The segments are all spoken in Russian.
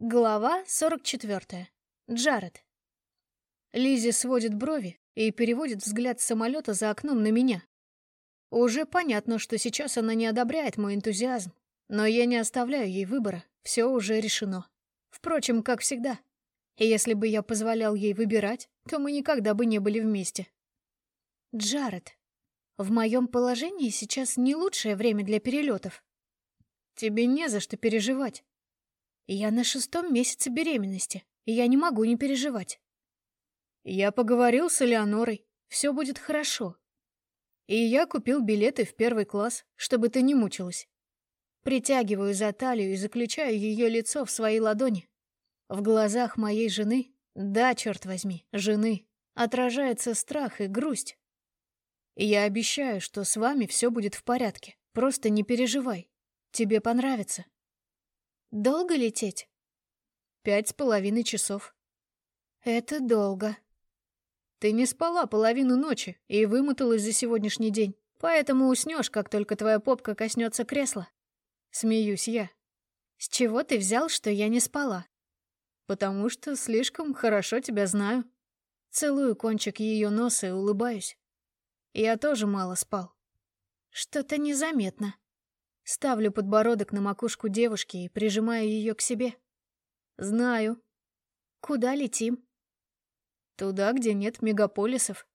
Глава 44. Джаред. Лизи сводит брови и переводит взгляд с самолета за окном на меня. Уже понятно, что сейчас она не одобряет мой энтузиазм, но я не оставляю ей выбора, все уже решено. Впрочем, как всегда. И если бы я позволял ей выбирать, то мы никогда бы не были вместе. Джаред, в моем положении сейчас не лучшее время для перелетов. Тебе не за что переживать. Я на шестом месяце беременности, и я не могу не переживать. Я поговорил с Элеонорой, все будет хорошо. И я купил билеты в первый класс, чтобы ты не мучилась. Притягиваю за талию и заключаю ее лицо в свои ладони. В глазах моей жены, да, черт возьми, жены, отражается страх и грусть. Я обещаю, что с вами все будет в порядке. Просто не переживай. Тебе понравится. Долго лететь? Пять с половиной часов. Это долго. Ты не спала половину ночи и вымоталась за сегодняшний день, поэтому уснешь, как только твоя попка коснется кресла. Смеюсь я. С чего ты взял, что я не спала? Потому что слишком хорошо тебя знаю. Целую кончик ее носа и улыбаюсь. Я тоже мало спал. Что-то незаметно. Ставлю подбородок на макушку девушки и прижимаю ее к себе. Знаю. Куда летим? Туда, где нет мегаполисов.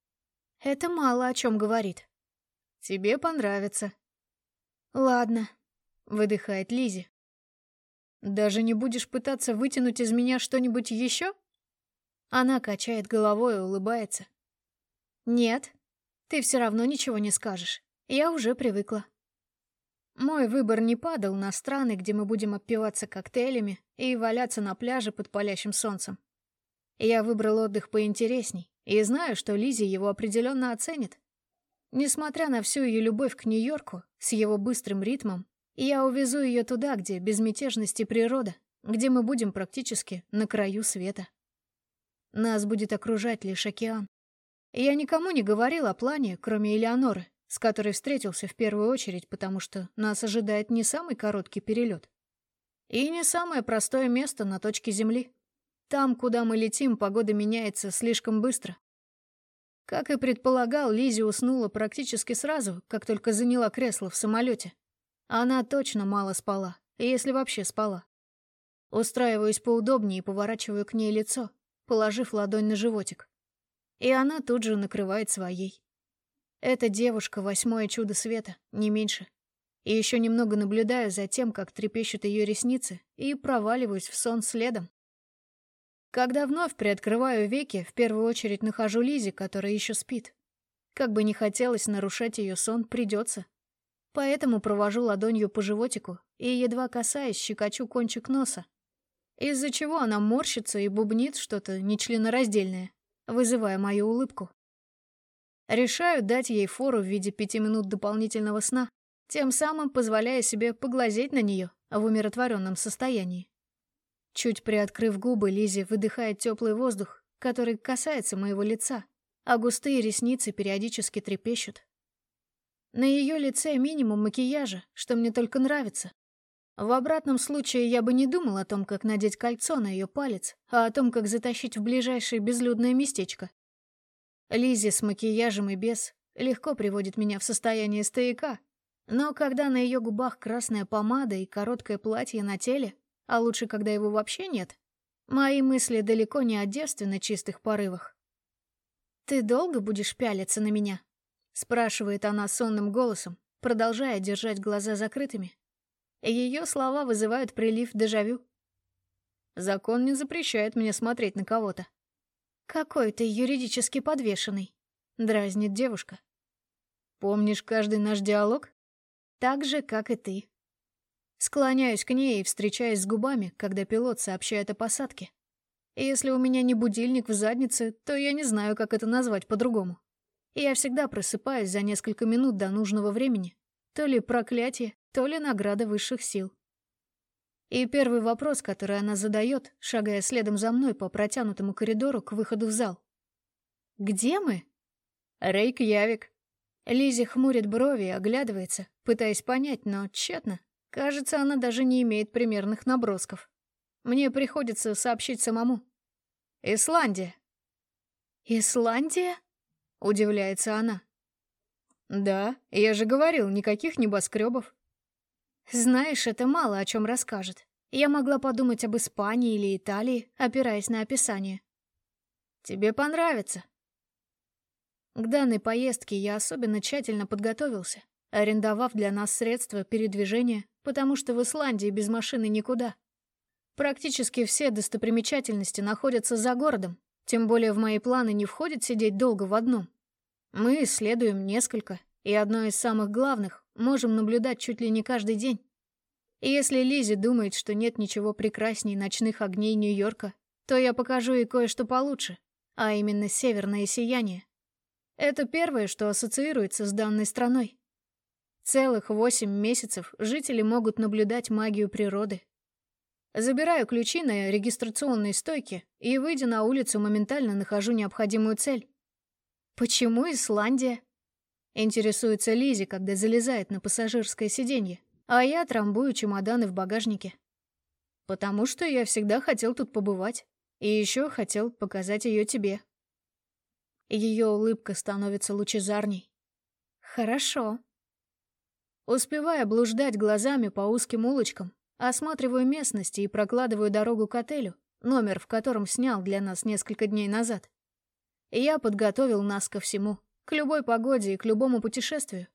Это мало о чем говорит. Тебе понравится. Ладно, выдыхает Лизи. Даже не будешь пытаться вытянуть из меня что-нибудь еще? Она качает головой и улыбается. Нет, ты все равно ничего не скажешь. Я уже привыкла. Мой выбор не падал на страны, где мы будем опиваться коктейлями и валяться на пляже под палящим солнцем. Я выбрал отдых поинтересней и знаю, что Лизи его определенно оценит. Несмотря на всю ее любовь к Нью-Йорку с его быстрым ритмом, я увезу ее туда, где безмятежность и природа, где мы будем практически на краю света. Нас будет окружать лишь океан. Я никому не говорил о плане, кроме Элеоноры, с которой встретился в первую очередь, потому что нас ожидает не самый короткий перелет. И не самое простое место на точке Земли. Там, куда мы летим, погода меняется слишком быстро. Как и предполагал, Лизи уснула практически сразу, как только заняла кресло в самолете. Она точно мало спала, если вообще спала. Устраиваюсь поудобнее и поворачиваю к ней лицо, положив ладонь на животик. И она тут же накрывает своей. Эта девушка — восьмое чудо света, не меньше. И еще немного наблюдаю за тем, как трепещут ее ресницы, и проваливаюсь в сон следом. Когда вновь приоткрываю веки, в первую очередь нахожу Лизи, которая еще спит. Как бы не хотелось нарушать ее сон, придется. Поэтому провожу ладонью по животику и, едва касаясь, щекочу кончик носа. Из-за чего она морщится и бубнит что-то нечленораздельное, вызывая мою улыбку. Решаю дать ей фору в виде пяти минут дополнительного сна, тем самым позволяя себе поглазеть на нее в умиротворенном состоянии. Чуть приоткрыв губы, Лизи выдыхает теплый воздух, который касается моего лица, а густые ресницы периодически трепещут. На ее лице минимум макияжа, что мне только нравится. В обратном случае я бы не думал о том, как надеть кольцо на ее палец, а о том, как затащить в ближайшее безлюдное местечко. Лизи с макияжем и без легко приводит меня в состояние стояка. Но когда на ее губах красная помада и короткое платье на теле, а лучше, когда его вообще нет, мои мысли далеко не о девственно чистых порывах. «Ты долго будешь пялиться на меня?» — спрашивает она сонным голосом, продолжая держать глаза закрытыми. Ее слова вызывают прилив дежавю. Закон не запрещает мне смотреть на кого-то. «Какой ты юридически подвешенный», — дразнит девушка. «Помнишь каждый наш диалог?» «Так же, как и ты». Склоняюсь к ней и встречаюсь с губами, когда пилот сообщает о посадке. если у меня не будильник в заднице, то я не знаю, как это назвать по-другому. Я всегда просыпаюсь за несколько минут до нужного времени. То ли проклятие, то ли награда высших сил. И первый вопрос, который она задает, шагая следом за мной по протянутому коридору к выходу в зал. «Где мы?» «Рейк Явик». Лизи хмурит брови и оглядывается, пытаясь понять, но тщетно. Кажется, она даже не имеет примерных набросков. Мне приходится сообщить самому. Исландия. Исландия? Удивляется она. Да, я же говорил, никаких небоскребов. Знаешь, это мало о чем расскажет. Я могла подумать об Испании или Италии, опираясь на описание. Тебе понравится. К данной поездке я особенно тщательно подготовился, арендовав для нас средства передвижения, потому что в Исландии без машины никуда. Практически все достопримечательности находятся за городом, тем более в мои планы не входит сидеть долго в одном. Мы исследуем несколько, и одно из самых главных можем наблюдать чуть ли не каждый день. И если Лизи думает, что нет ничего прекрасней ночных огней Нью-Йорка, то я покажу ей кое-что получше, а именно северное сияние. Это первое, что ассоциируется с данной страной. Целых восемь месяцев жители могут наблюдать магию природы. Забираю ключи на регистрационной стойке и, выйдя на улицу, моментально нахожу необходимую цель. «Почему Исландия?» Интересуется Лизи, когда залезает на пассажирское сиденье а я трамбую чемоданы в багажнике. Потому что я всегда хотел тут побывать. И еще хотел показать ее тебе. Ее улыбка становится лучезарней. Хорошо. Успевая блуждать глазами по узким улочкам, осматриваю местности и прокладываю дорогу к отелю, номер в котором снял для нас несколько дней назад. Я подготовил нас ко всему, к любой погоде и к любому путешествию.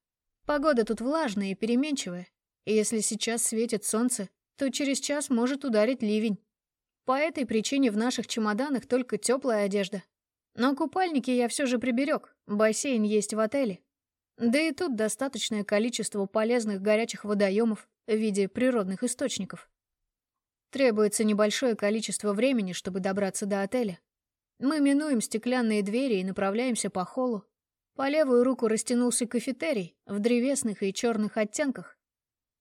Погода тут влажная и переменчивая, и если сейчас светит солнце, то через час может ударить ливень. По этой причине в наших чемоданах только теплая одежда. Но купальники я все же приберег, бассейн есть в отеле. Да и тут достаточное количество полезных горячих водоемов в виде природных источников. Требуется небольшое количество времени, чтобы добраться до отеля. Мы минуем стеклянные двери и направляемся по холлу. По левую руку растянулся кафетерий в древесных и черных оттенках,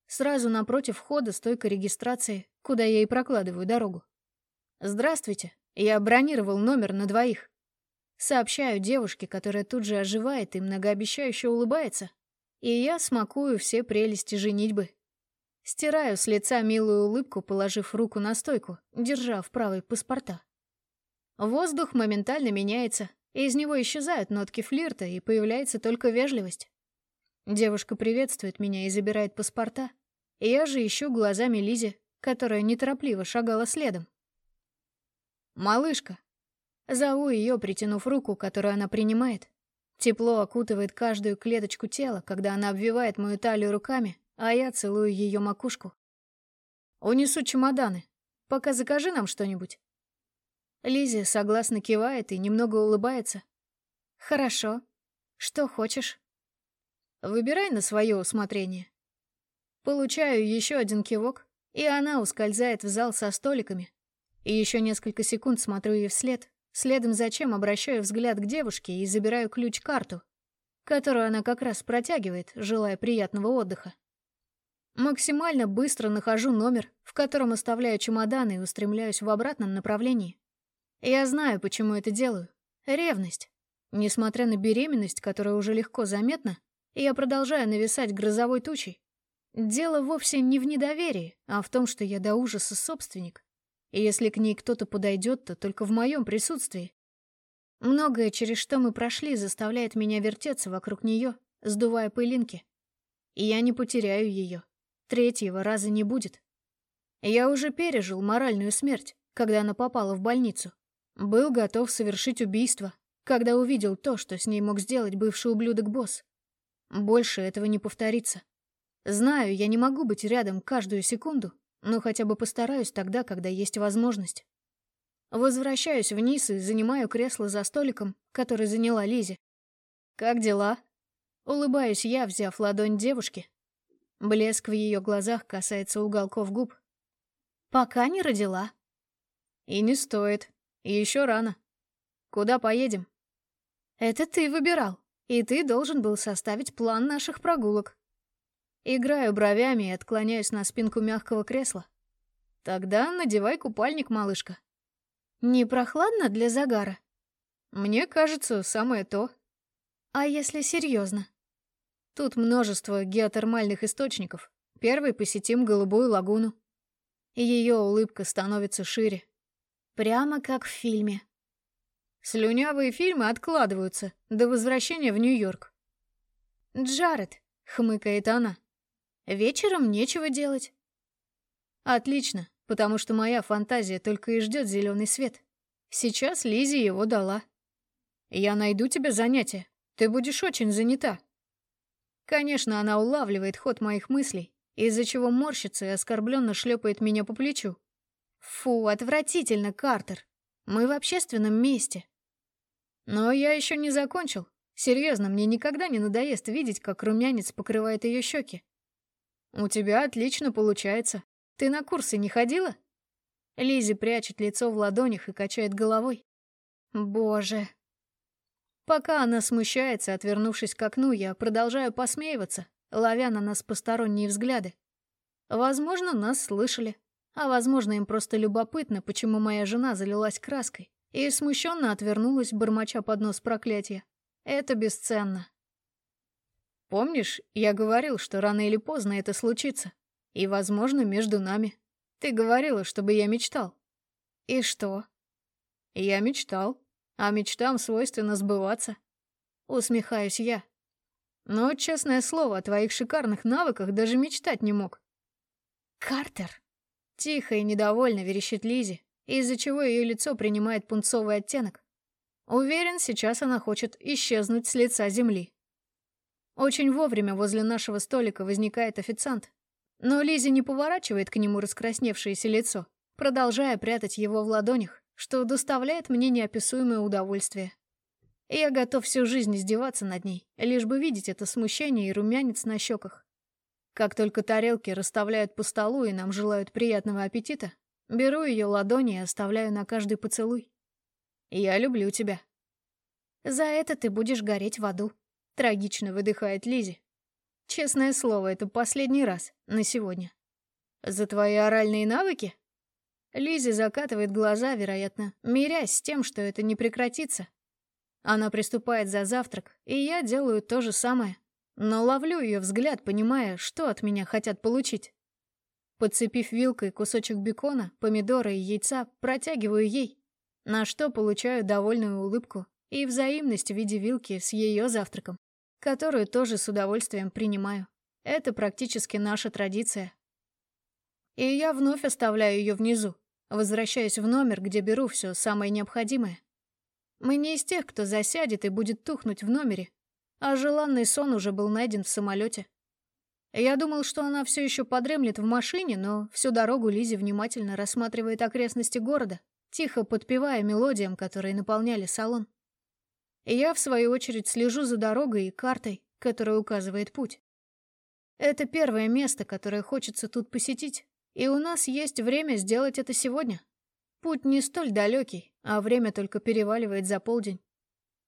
Сразу напротив входа стойка регистрации, куда я и прокладываю дорогу. «Здравствуйте, я бронировал номер на двоих». Сообщаю девушке, которая тут же оживает и многообещающе улыбается. И я смакую все прелести женитьбы. Стираю с лица милую улыбку, положив руку на стойку, держа в правой паспорта. Воздух моментально меняется, из него исчезают нотки флирта, и появляется только вежливость. Девушка приветствует меня и забирает паспорта. Я же ищу глазами Лизи, которая неторопливо шагала следом. «Малышка!» Зову ее, притянув руку, которую она принимает. Тепло окутывает каждую клеточку тела, когда она обвивает мою талию руками, а я целую ее макушку. «Унесу чемоданы. Пока закажи нам что-нибудь». Лизи согласно кивает и немного улыбается. «Хорошо. Что хочешь?» Выбирай на свое усмотрение. Получаю еще один кивок, и она ускользает в зал со столиками. И еще несколько секунд смотрю ей вслед, следом за чем обращаю взгляд к девушке и забираю ключ-карту, которую она как раз протягивает, желая приятного отдыха. Максимально быстро нахожу номер, в котором оставляю чемоданы и устремляюсь в обратном направлении. Я знаю, почему это делаю. Ревность. Несмотря на беременность, которая уже легко заметна, я продолжаю нависать грозовой тучей. Дело вовсе не в недоверии, а в том, что я до ужаса собственник. И если к ней кто-то подойдет, то только в моем присутствии. Многое, через что мы прошли, заставляет меня вертеться вокруг нее, сдувая пылинки. И я не потеряю ее. Третьего раза не будет. Я уже пережил моральную смерть, когда она попала в больницу. Был готов совершить убийство, когда увидел то, что с ней мог сделать бывший ублюдок-босс. Больше этого не повторится. Знаю, я не могу быть рядом каждую секунду, но хотя бы постараюсь тогда, когда есть возможность. Возвращаюсь вниз и занимаю кресло за столиком, который заняла Лизи. «Как дела?» Улыбаюсь я, взяв ладонь девушки. Блеск в ее глазах касается уголков губ. «Пока не родила». «И не стоит. И еще рано. Куда поедем?» «Это ты выбирал», и ты должен был составить план наших прогулок. Играю бровями и отклоняюсь на спинку мягкого кресла. Тогда надевай купальник, малышка. Не прохладно для загара? Мне кажется, самое то. А если серьезно? Тут множество геотермальных источников. Первый посетим Голубую лагуну. Ее улыбка становится шире. Прямо как в фильме. Слюнявые фильмы откладываются до возвращения в Нью-Йорк. «Джаред», — хмыкает она, — «вечером нечего делать». Отлично, потому что моя фантазия только и ждет зеленый свет. Сейчас Лизи его дала. Я найду тебе занятие. Ты будешь очень занята. Конечно, она улавливает ход моих мыслей, из-за чего морщится и оскорбленно шлепает меня по плечу. Фу, отвратительно, Картер. Мы в общественном месте. Но я еще не закончил. Серьезно, мне никогда не надоест видеть, как румянец покрывает ее щеки. У тебя отлично получается. Ты на курсы не ходила? Лизи прячет лицо в ладонях и качает головой. Боже. Пока она смущается, отвернувшись к окну, я продолжаю посмеиваться, ловя на нас посторонние взгляды. Возможно, нас слышали, а возможно, им просто любопытно, почему моя жена залилась краской и смущенно отвернулась, бормоча под нос проклятия. Это бесценно. Помнишь, я говорил, что рано или поздно это случится? И, возможно, между нами. Ты говорила, чтобы я мечтал. И что? Я мечтал. А мечтам свойственно сбываться. Усмехаюсь я. Но, честное слово, о твоих шикарных навыках даже мечтать не мог. Картер. Тихо и недовольно верещит Лизи, из-за чего ее лицо принимает пунцовый оттенок. Уверен, сейчас она хочет исчезнуть с лица земли. Очень вовремя возле нашего столика возникает официант, но Лизи не поворачивает к нему раскрасневшееся лицо, продолжая прятать его в ладонях, что доставляет мне неописуемое удовольствие. я готов всю жизнь издеваться над ней, лишь бы видеть это смущение и румянец на щеках. Как только тарелки расставляют по столу и нам желают приятного аппетита, беру ее ладони и оставляю на каждый поцелуй. Я люблю тебя. За это ты будешь гореть в аду. Трагично выдыхает Лизи. Честное слово, это последний раз на сегодня. За твои оральные навыки? Лизи закатывает глаза, вероятно, мирясь с тем, что это не прекратится. Она приступает за завтрак, и я делаю то же самое. Но ловлю ее взгляд, понимая, что от меня хотят получить. Подцепив вилкой кусочек бекона, помидора и яйца, протягиваю ей, на что получаю довольную улыбку и взаимность в виде вилки с ее завтраком которую тоже с удовольствием принимаю. Это практически наша традиция. И я вновь оставляю ее внизу, возвращаясь в номер, где беру все самое необходимое. Мы не из тех, кто засядет и будет тухнуть в номере, а желанный сон уже был найден в самолете. Я думал, что она все еще подремлет в машине, но всю дорогу Лизи внимательно рассматривает окрестности города, тихо подпевая мелодиям, которые наполняли салон. Я, в свою очередь, слежу за дорогой и картой, которая указывает путь. Это первое место, которое хочется тут посетить, и у нас есть время сделать это сегодня. Путь не столь далекий, а время только переваливает за полдень.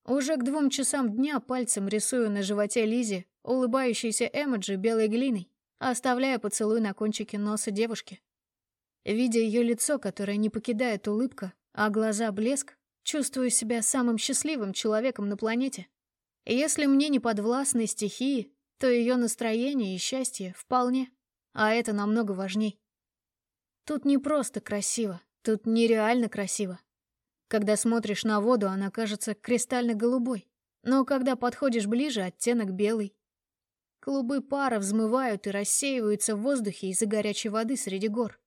Уже к двум часам дня пальцем рисую на животе Лизи улыбающийся эмоджи белой глиной, оставляя поцелуй на кончике носа девушки. Видя ее лицо, которое не покидает улыбка, а глаза блеск, Чувствую себя самым счастливым человеком на планете. Если мне не подвластны стихии, то ее настроение и счастье вполне. А это намного важней. Тут не просто красиво, тут нереально красиво. Когда смотришь на воду, она кажется кристально-голубой. Но когда подходишь ближе, оттенок белый. Клубы пара взмывают и рассеиваются в воздухе из-за горячей воды среди гор.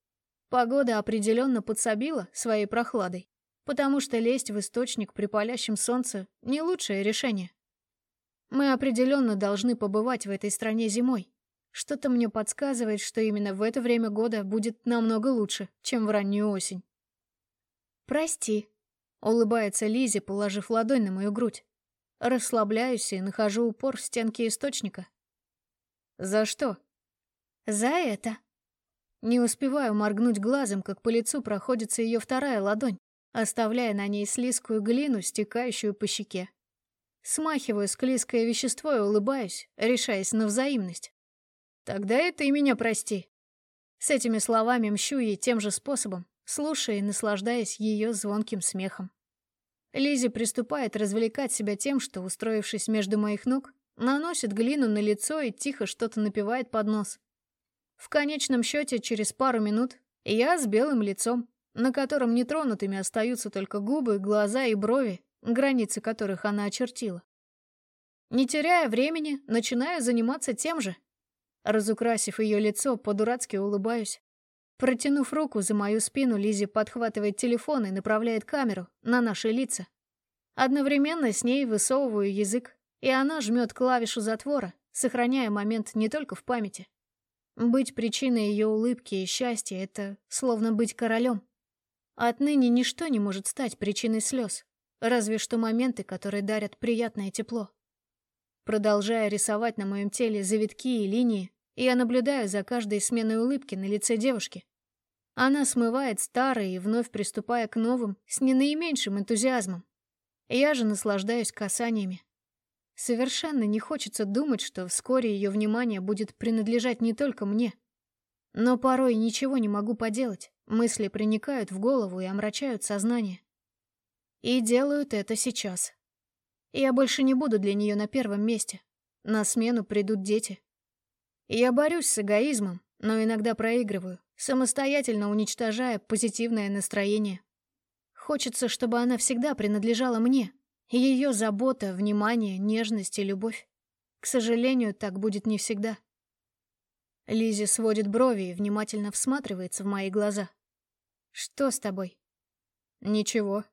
Погода определенно подсобила своей прохладой потому что лезть в источник при палящем солнце — не лучшее решение. Мы определенно должны побывать в этой стране зимой. Что-то мне подсказывает, что именно в это время года будет намного лучше, чем в раннюю осень. «Прости», — улыбается Лизи, положив ладонь на мою грудь. Расслабляюсь и нахожу упор в стенке источника. «За что?» «За это». Не успеваю моргнуть глазом, как по лицу проходится ее вторая ладонь оставляя на ней слизкую глину, стекающую по щеке. Смахиваю склизкое вещество и улыбаюсь, решаясь на взаимность. «Тогда и ты меня прости». С этими словами мщу ей тем же способом, слушая и наслаждаясь ее звонким смехом. Лизи приступает развлекать себя тем, что, устроившись между моих ног, наносит глину на лицо и тихо что-то напевает под нос. В конечном счете, через пару минут Я с белым лицом, на котором нетронутыми остаются только губы, глаза и брови, границы которых она очертила. Не теряя времени, начинаю заниматься тем же. Разукрасив ее лицо, по-дурацки улыбаюсь. Протянув руку за мою спину, Лизи подхватывает телефон и направляет камеру на наши лица. Одновременно с ней высовываю язык, и она жмет клавишу затвора, сохраняя момент не только в памяти. Быть причиной ее улыбки и счастья — это словно быть королем. Отныне ничто не может стать причиной слез, разве что моменты, которые дарят приятное тепло. Продолжая рисовать на моем теле завитки и линии, я наблюдаю за каждой сменой улыбки на лице девушки. Она смывает старые и вновь приступая к новым с не наименьшим энтузиазмом. Я же наслаждаюсь касаниями. Совершенно не хочется думать, что вскоре ее внимание будет принадлежать не только мне. Но порой ничего не могу поделать. Мысли проникают в голову и омрачают сознание. И делают это сейчас. Я больше не буду для нее на первом месте. На смену придут дети. Я борюсь с эгоизмом, но иногда проигрываю, самостоятельно уничтожая позитивное настроение. Хочется, чтобы она всегда принадлежала мне. Ее забота, внимание, нежность и любовь. К сожалению, так будет не всегда. Лизи сводит брови и внимательно всматривается в мои глаза. «Что с тобой?» «Ничего».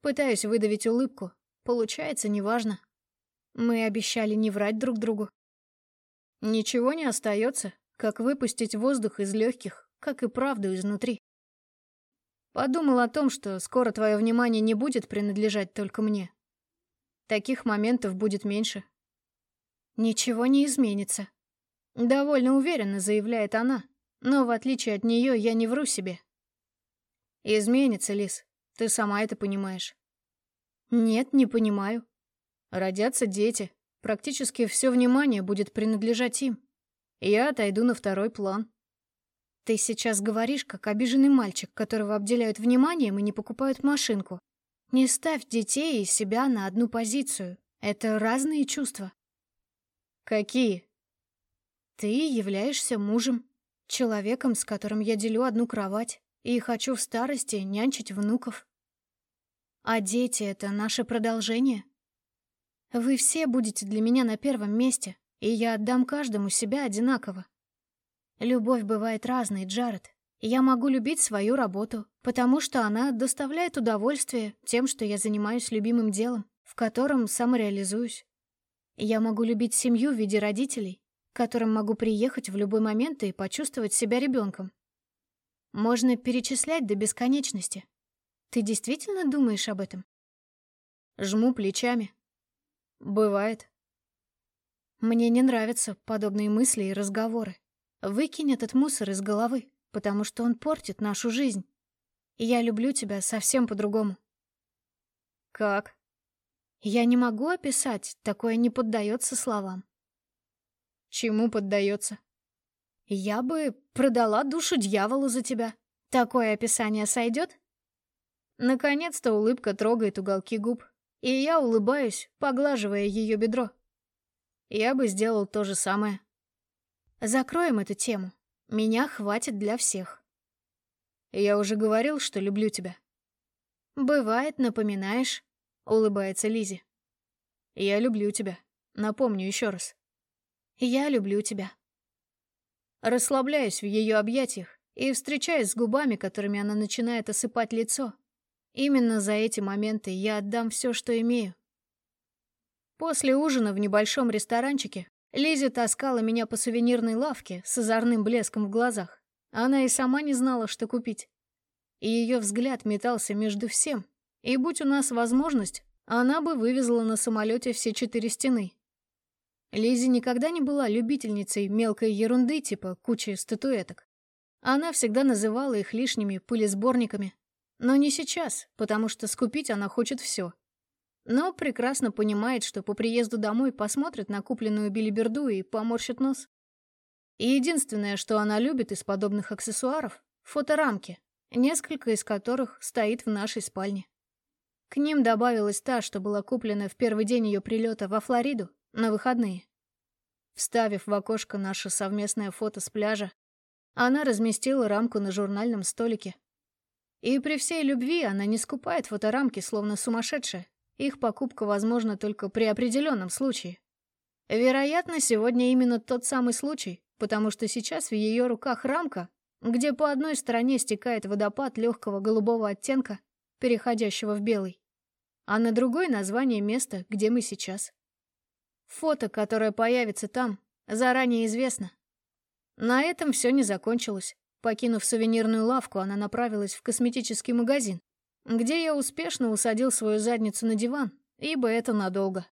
Пытаюсь выдавить улыбку, Получается, неважно. Мы обещали не врать друг другу. Ничего не остается, как выпустить воздух из легких, как и правду изнутри. Подумал о том, что скоро твое внимание не будет принадлежать только мне. Таких моментов будет меньше. Ничего не изменится. Довольно уверенно заявляет она, но в отличие от нее я не вру себе. Изменится, Лис, ты сама это понимаешь. Нет, не понимаю. Родятся дети. Практически все внимание будет принадлежать им. Я отойду на второй план. Ты сейчас говоришь, как обиженный мальчик, которого обделяют вниманием и не покупают машинку. Не ставь детей и себя на одну позицию. Это разные чувства. Какие? Ты являешься мужем, человеком, с которым я делю одну кровать, и хочу в старости нянчить внуков. А дети — это наше продолжение. Вы все будете для меня на первом месте, и я отдам каждому себя одинаково. Любовь бывает разной, Джаред. Я могу любить свою работу, потому что она доставляет удовольствие тем, что я занимаюсь любимым делом, в котором самореализуюсь. Я могу любить семью в виде родителей, к которым могу приехать в любой момент и почувствовать себя ребенком. Можно перечислять до бесконечности, ты действительно думаешь об этом? Жму плечами. Бывает. Мне не нравятся подобные мысли и разговоры. Выкинь этот мусор из головы, потому что он портит нашу жизнь. И я люблю тебя совсем по-другому. Как? Я не могу описать, такое не поддается словам. Чему поддается? Я бы продала душу дьяволу за тебя. Такое описание сойдет? Наконец-то улыбка трогает уголки губ, и я улыбаюсь, поглаживая ее бедро. Я бы сделал то же самое. Закроем эту тему. Меня хватит для всех. Я уже говорил, что люблю тебя. Бывает, напоминаешь, улыбается Лизи. Я люблю тебя. Напомню еще раз. Я люблю тебя. Расслабляюсь в ее объятиях и встречаюсь с губами, которыми она начинает осыпать лицо, Именно за эти моменты я отдам все, что имею. После ужина в небольшом ресторанчике Лизи таскала меня по сувенирной лавке с озорным блеском в глазах. Она и сама не знала, что купить. И ее взгляд метался между всем. И будь у нас возможность, она бы вывезла на самолете все четыре стены. Лизи никогда не была любительницей мелкой ерунды типа кучи статуэток. Она всегда называла их лишними пылесборниками, но не сейчас, потому что скупить она хочет все. Но прекрасно понимает, что по приезду домой посмотрит на купленную билиберду и поморщит нос. И единственное, что она любит из подобных аксессуаров — фоторамки, несколько из которых стоит в нашей спальне. К ним добавилась та, что была куплена в первый день ее прилета во Флориду на выходные. Вставив в окошко наше совместное фото с пляжа, Она разместила рамку на журнальном столике. И при всей любви она не скупает фоторамки, словно сумасшедшая. Их покупка возможна только при определенном случае. Вероятно, сегодня именно тот самый случай, потому что сейчас в ее руках рамка, где по одной стороне стекает водопад легкого голубого оттенка, переходящего в белый, а на другой название места, где мы сейчас. Фото, которое появится там, заранее известно. На этом все не закончилось. Покинув сувенирную лавку, она направилась в косметический магазин, где я успешно усадил свою задницу на диван, ибо это надолго.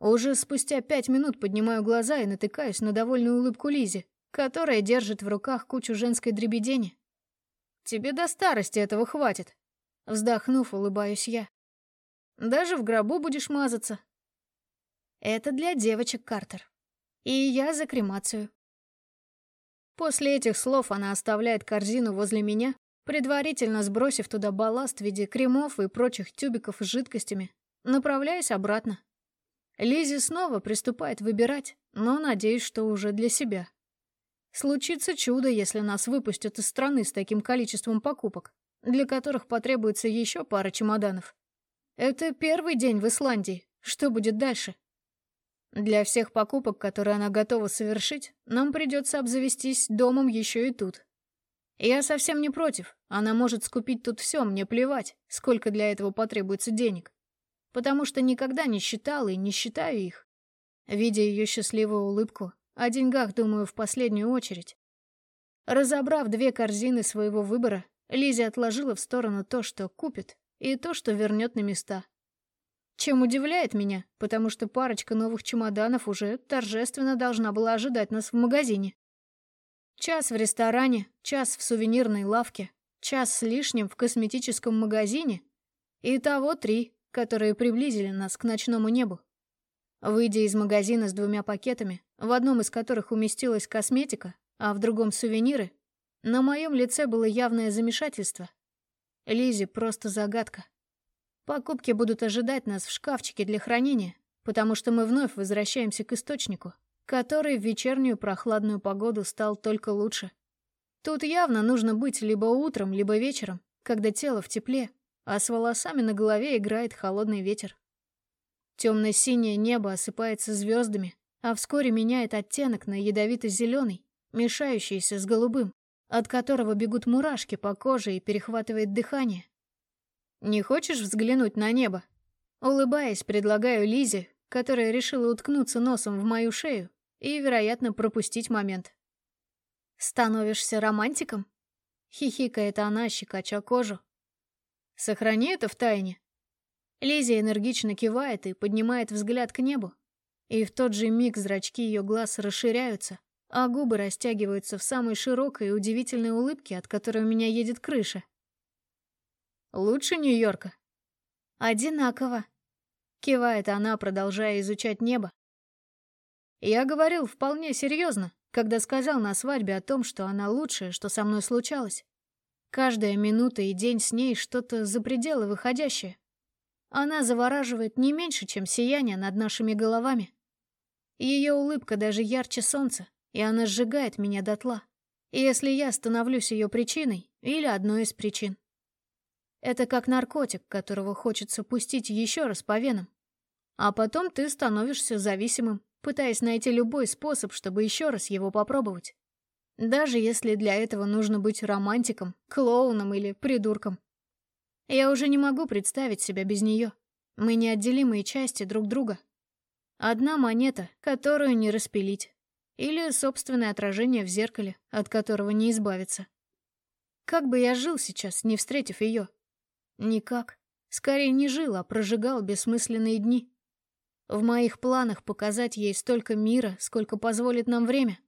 Уже спустя пять минут поднимаю глаза и натыкаюсь на довольную улыбку Лизи, которая держит в руках кучу женской дребедени. «Тебе до старости этого хватит», — вздохнув, улыбаюсь я. «Даже в гробу будешь мазаться». «Это для девочек, Картер. И я за кремацию». После этих слов она оставляет корзину возле меня, предварительно сбросив туда балласт в виде кремов и прочих тюбиков с жидкостями, направляясь обратно. Лизи снова приступает выбирать, но надеюсь, что уже для себя. Случится чудо, если нас выпустят из страны с таким количеством покупок, для которых потребуется еще пара чемоданов. Это первый день в Исландии. Что будет дальше? Для всех покупок, которые она готова совершить, нам придется обзавестись домом еще и тут. Я совсем не против. Она может скупить тут все, мне плевать, сколько для этого потребуется денег потому что никогда не считала и не считаю их. Видя ее счастливую улыбку, о деньгах думаю в последнюю очередь. Разобрав две корзины своего выбора, Лизи отложила в сторону то, что купит, и то, что вернет на места. Чем удивляет меня, потому что парочка новых чемоданов уже торжественно должна была ожидать нас в магазине. Час в ресторане, час в сувенирной лавке, час с лишним в косметическом магазине. Итого три которые приблизили нас к ночному небу. Выйдя из магазина с двумя пакетами, в одном из которых уместилась косметика, а в другом сувениры, на моем лице было явное замешательство. Лизи просто загадка. Покупки будут ожидать нас в шкафчике для хранения, потому что мы вновь возвращаемся к источнику, который в вечернюю прохладную погоду стал только лучше. Тут явно нужно быть либо утром, либо вечером, когда тело в тепле, а с волосами на голове играет холодный ветер. Темно-синее небо осыпается звездами, а вскоре меняет оттенок на ядовито-зеленый, мешающийся с голубым, от которого бегут мурашки по коже и перехватывает дыхание. «Не хочешь взглянуть на небо?» Улыбаясь, предлагаю Лизе, которая решила уткнуться носом в мою шею и, вероятно, пропустить момент. «Становишься романтиком?» Хихикает она, щекоча кожу, Сохрани это в тайне. Лизия энергично кивает и поднимает взгляд к небу. И в тот же миг зрачки ее глаз расширяются, а губы растягиваются в самой широкой и удивительной улыбке, от которой у меня едет крыша. Лучше Нью-Йорка? Одинаково. Кивает она, продолжая изучать небо. Я говорил вполне серьезно, когда сказал на свадьбе о том, что она лучшая, что со мной случалось. Каждая минута и день с ней что-то за пределы выходящее. Она завораживает не меньше, чем сияние над нашими головами. Ее улыбка даже ярче солнца, и она сжигает меня дотла. Если я становлюсь ее причиной или одной из причин. Это как наркотик, которого хочется пустить еще раз по венам. А потом ты становишься зависимым, пытаясь найти любой способ, чтобы еще раз его попробовать. Даже если для этого нужно быть романтиком, клоуном или придурком. Я уже не могу представить себя без нее. Мы неотделимые части друг друга. Одна монета, которую не распилить. Или собственное отражение в зеркале, от которого не избавиться. Как бы я жил сейчас, не встретив ее? Никак. Скорее не жил, а прожигал бессмысленные дни. В моих планах показать ей столько мира, сколько позволит нам время.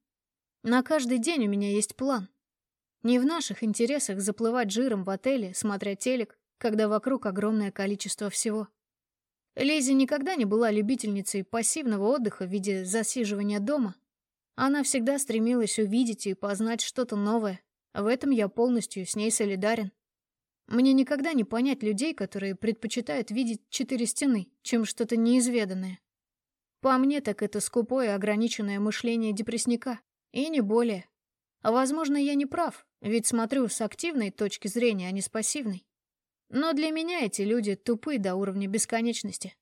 На каждый день у меня есть план. Не в наших интересах заплывать жиром в отеле, смотря телек, когда вокруг огромное количество всего. Лизи никогда не была любительницей пассивного отдыха в виде засиживания дома. Она всегда стремилась увидеть и познать что-то новое. В этом я полностью с ней солидарен. Мне никогда не понять людей, которые предпочитают видеть четыре стены, чем что-то неизведанное. По мне, так это скупое ограниченное мышление депрессника. И не более. А возможно, я не прав, ведь смотрю с активной точки зрения, а не с пассивной. Но для меня эти люди тупы до уровня бесконечности.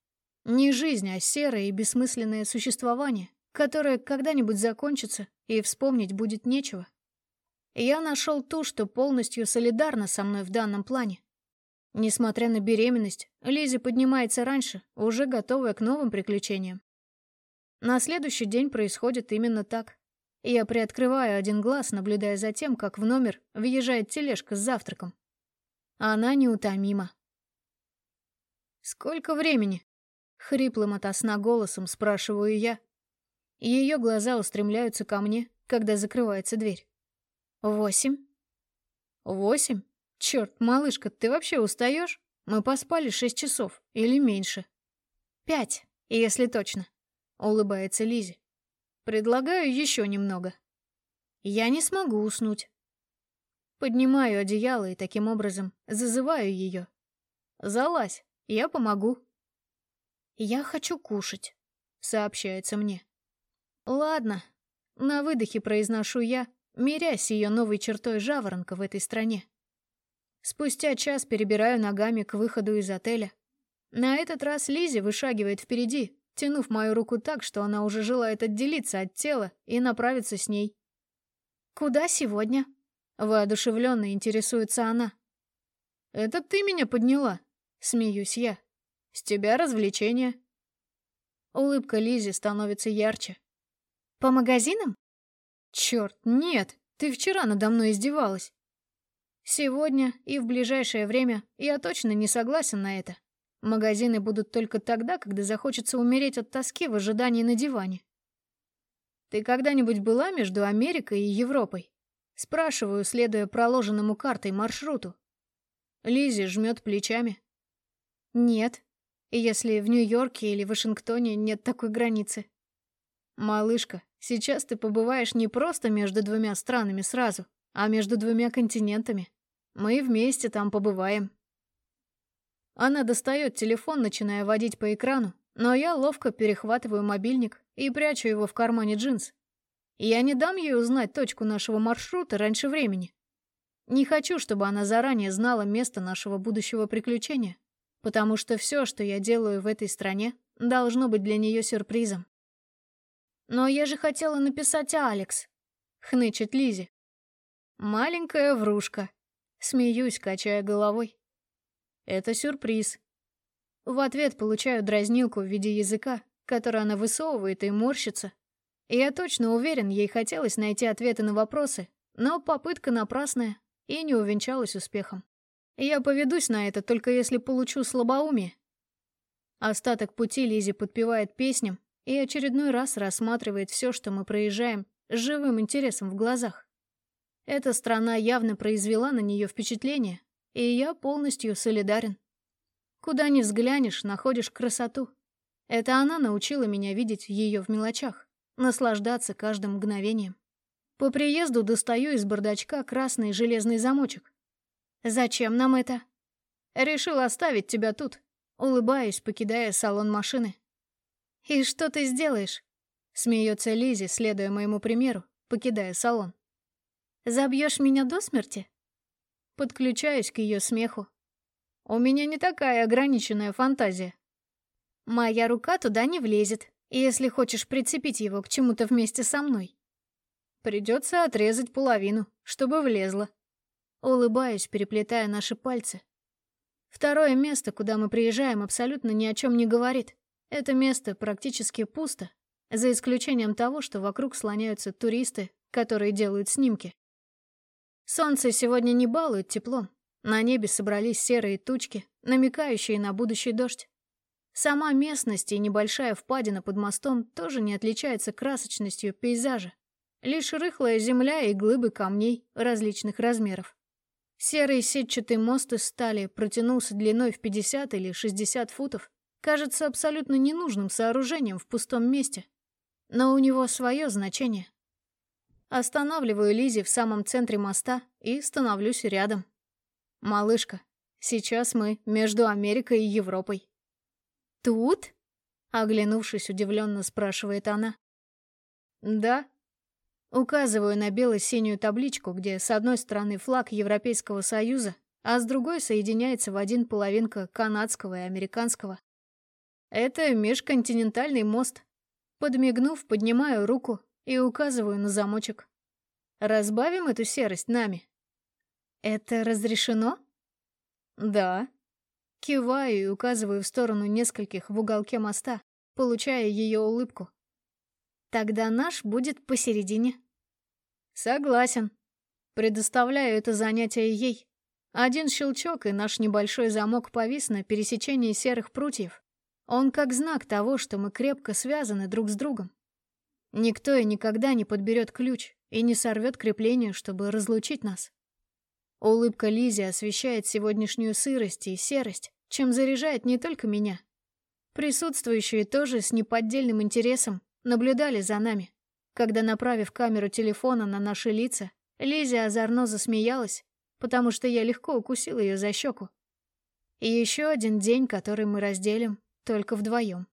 Не жизнь, а серое и бессмысленное существование, которое когда-нибудь закончится, и вспомнить будет нечего. Я нашел ту, что полностью солидарна со мной в данном плане. Несмотря на беременность, Лизи поднимается раньше, уже готовая к новым приключениям. На следующий день происходит именно так. Я приоткрываю один глаз, наблюдая за тем, как в номер въезжает тележка с завтраком. Она неутомима. «Сколько времени?» — хриплым ото сна голосом спрашиваю я. Ее глаза устремляются ко мне, когда закрывается дверь. Восемь. Восемь? Черт, малышка, ты вообще устаешь? Мы поспали шесть часов или меньше. Пять, если точно. Улыбается Лизи. Предлагаю еще немного. Я не смогу уснуть. Поднимаю одеяло и таким образом зазываю ее. Залазь, я помогу. Я хочу кушать, сообщается мне. Ладно, на выдохе произношу я, мирясь ее новой чертой жаворонка в этой стране. Спустя час перебираю ногами к выходу из отеля. На этот раз Лизи вышагивает впереди, тянув мою руку так, что она уже желает отделиться от тела и направиться с ней. «Куда сегодня?» — воодушевленно интересуется она. «Это ты меня подняла», — смеюсь я. «С тебя развлечение». Улыбка Лизи становится ярче. «По магазинам?» Черт, нет, ты вчера надо мной издевалась. Сегодня и в ближайшее время я точно не согласен на это. Магазины будут только тогда, когда захочется умереть от тоски в ожидании на диване. Ты когда-нибудь была между Америкой и Европой? Спрашиваю, следуя проложенному картой маршруту. Лизи жмет плечами. Нет, если в Нью-Йорке или Вашингтоне нет такой границы. Малышка, Сейчас ты побываешь не просто между двумя странами сразу, а между двумя континентами. Мы вместе там побываем. Она достает телефон, начиная водить по экрану, но я ловко перехватываю мобильник и прячу его в кармане джинс. Я не дам ей узнать точку нашего маршрута раньше времени. Не хочу, чтобы она заранее знала место нашего будущего приключения, потому что все, что я делаю в этой стране, должно быть для нее сюрпризом. «Но я же хотела написать Алекс», — хнычет Лизи. «Маленькая врушка», — смеюсь, качая головой. «Это сюрприз». В ответ получаю дразнилку в виде языка, который она высовывает и морщится. Я точно уверен, ей хотелось найти ответы на вопросы, но попытка напрасная и не увенчалась успехом. Я поведусь на это, только если получу слабоумие. Остаток пути Лизи подпевает песням, и очередной раз рассматривает все, что мы проезжаем, с живым интересом в глазах. Эта страна явно произвела на нее впечатление, и я полностью солидарен. Куда ни взглянешь, находишь красоту. Это она научила меня видеть ее в мелочах, наслаждаться каждым мгновением. По приезду достаю из бардачка красный железный замочек. «Зачем нам это?» «Решил оставить тебя тут», улыбаясь, покидая салон машины. «И что ты сделаешь?» Смеется Лизи, следуя моему примеру, покидая салон. «Забьешь меня до смерти?» Подключаюсь к ее смеху. «У меня не такая ограниченная фантазия». «Моя рука туда не влезет, если хочешь прицепить его к чему-то вместе со мной». «Придется отрезать половину, чтобы влезло». Улыбаюсь, переплетая наши пальцы. Второе место, куда мы приезжаем, абсолютно ни о чем не говорит. Это место практически пусто, за исключением того, что вокруг слоняются туристы, которые делают снимки. Солнце сегодня не балует теплом. На небе собрались серые тучки, намекающие на будущий дождь. Сама местность и небольшая впадина под мостом тоже не отличается красочностью пейзажа. Лишь рыхлая земля и глыбы камней различных размеров. Серый сетчатый мост из стали протянулся длиной в 50 или 60 футов кажется абсолютно ненужным сооружением в пустом месте. Но у него свое значение. Останавливаю Лизи в самом центре моста и становлюсь рядом. «Малышка, сейчас мы между Америкой и Европой». «Тут?» — оглянувшись, удивленно спрашивает она. «Да». Указываю на бело-синюю табличку, где с одной стороны флаг Европейского Союза, а с другой соединяется в один половинка канадского и американского. Это межконтинентальный мост. Подмигнув, поднимаю руку и указываю на замочек. Разбавим эту серость нами. Это разрешено? Да. Киваю и указываю в сторону нескольких в уголке моста, получая ее улыбку. Тогда наш будет посередине. Согласен. Предоставляю это занятие ей. Один щелчок, и наш небольшой замок повис на пересечении серых прутьев. Он как знак того, что мы крепко связаны друг с другом. Никто и никогда не подберет ключ и не сорвет крепление, чтобы разлучить нас. Улыбка Лизи освещает сегодняшнюю сырость и серость, чем заряжает не только меня. Присутствующие тоже с неподдельным интересом наблюдали за нами. Когда, направив камеру телефона на наши лица, Лизи озорно засмеялась, потому что я легко укусил ее за щеку. И еще один день, который мы разделим только вдвоем.